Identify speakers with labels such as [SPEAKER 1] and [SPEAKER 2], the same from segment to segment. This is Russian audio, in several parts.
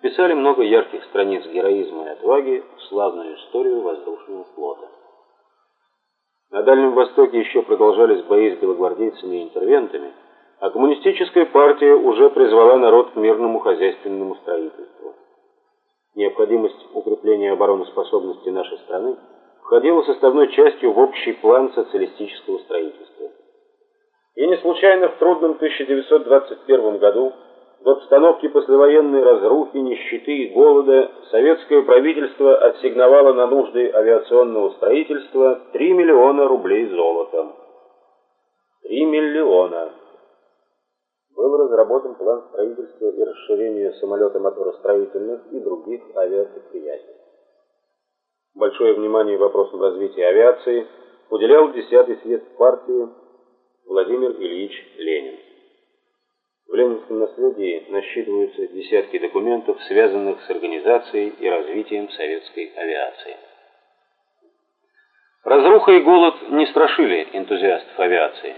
[SPEAKER 1] вписали много ярких страниц героизма и отваги в славную историю воздушного флота. На Дальнем Востоке еще продолжались бои с белогвардейцами и интервентами, а коммунистическая партия уже призвала народ к мирному хозяйственному строительству. Необходимость укрепления обороноспособности нашей страны входила составной частью в общий план социалистического строительства. И не случайно в трудном 1921 году в обстановке послевоенной разрухи, нищеты и голода советское правительство ассигновало на нужды авиационного строительства 3 миллиона рублей золотом. 3 миллиона. Был разработан план строительства и расширения самолета-моторостроительных и других авиапредприятий. Большое внимание вопросам развития авиации уделял 10-й съезд партии Владимир Ильич Ленин. В ленинском наследии насчитываются десятки документов, связанных с организацией и развитием советской авиации. Разруха и голод не страшили энтузиастов авиации.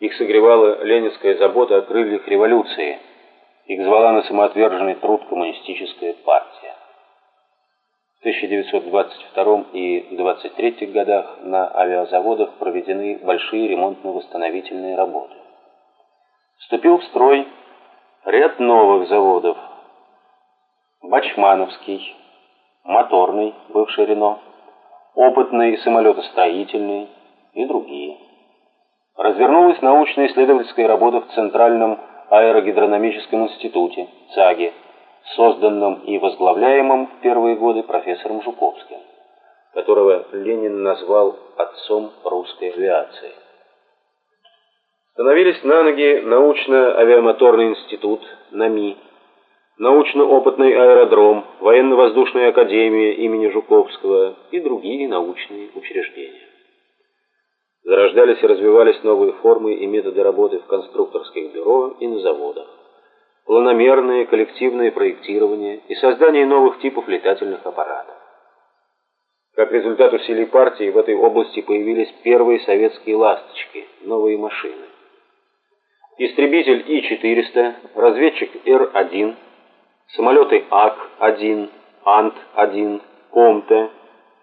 [SPEAKER 1] Их согревала ленинская забота о крыльях революции. Их звала на самоотверженный труд коммунистическая партия. В 1922 и 1923 годах на авиазаводах проведены большие ремонтно-восстановительные работы вступил в строй ряд новых заводов. Бачмановский, моторный, бывший Рено, опытный самолетостроительный и другие. Развернулась научно-исследовательская работа в Центральном аэрогидрономическом институте, ЦАГе, созданном и возглавляемом в первые годы профессором Жуковским, которого Ленин назвал отцом русской авиации. Становились на ноги научно-авиамоторный институт, НАМИ, научно-опытный аэродром, военно-воздушная академия имени Жуковского и другие научные учреждения. Зарождались и развивались новые формы и методы работы в конструкторских бюро и на заводах. Планомерное коллективное проектирование и создание новых типов летательных аппаратов. Как результат усилий партии в этой области появились первые советские «ласточки», новые машины истребитель И-400, разведчик Р-1, самолеты АК-1, АНТ-1, КОМТе,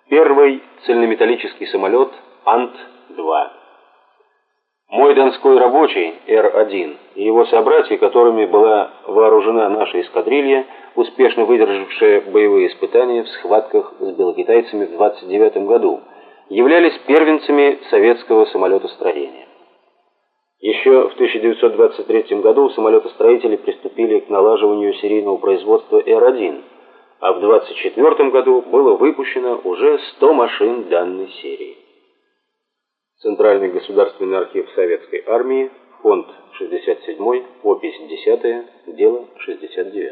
[SPEAKER 1] первый цельнометаллический самолет АНТ-2. Мой донской рабочий Р-1 и его собратья, которыми была вооружена наша эскадрилья, успешно выдержавшая боевые испытания в схватках с белокитайцами в 29 году, являлись первенцами советского самолетостроения. Еще в 1923 году самолетостроители приступили к налаживанию серийного производства Р-1, а в 1924 году было выпущено уже 100 машин данной серии. Центральный государственный архив Советской армии, фонд 67, опись 10, дело 69.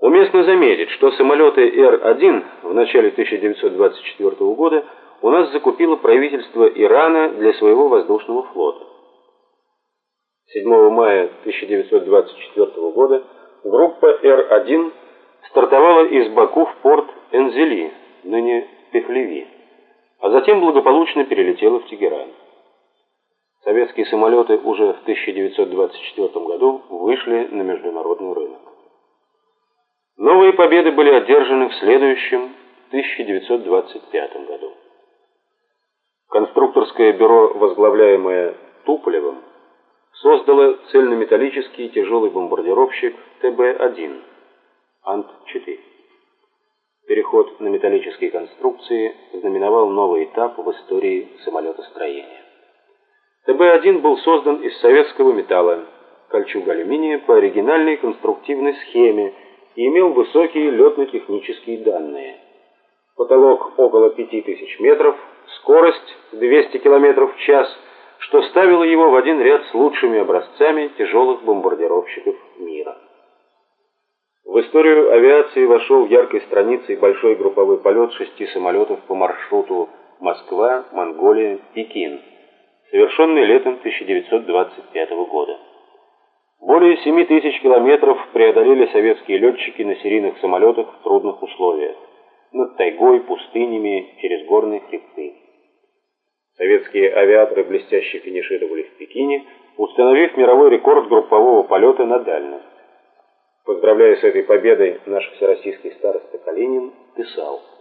[SPEAKER 1] Уместно заметить, что самолеты Р-1 в начале 1924 года у нас закупило правительство Ирана для своего воздушного флота. 7 мая 1924 года группа Р-1 стартовала из Баку в порт Энзели, ныне Пехлеви, а затем благополучно перелетела в Тегеран. Советские самолеты уже в 1924 году вышли на международный рынок. Новые победы были одержаны в следующем 1925 году. Конструкторское бюро, возглавляемое Туполевым, создало цельнометаллический тяжелый бомбардировщик ТБ-1 Ант-4. Переход на металлические конструкции знаменовал новый этап в истории самолетостроения. ТБ-1 был создан из советского металла, кольчуг алюминия по оригинальной конструктивной схеме и имел высокие летно-технические данные. Потолок около 5000 метров, скорость 200 км в час, что ставило его в один ряд с лучшими образцами тяжелых бомбардировщиков мира. В историю авиации вошел яркой страницей большой групповой полет шести самолетов по маршруту Москва, Монголия, Пекин, совершенный летом 1925 года. Более 7 тысяч километров преодолели советские летчики на серийных самолетах в трудных условиях над тайгой, пустынями, через горные хребты. Советские авиаторы блестяще финишировали в Пекине, установив мировой рекорд группового полета на дальность. Поздравляя с этой победой, наш всероссийский староста Калинин писал –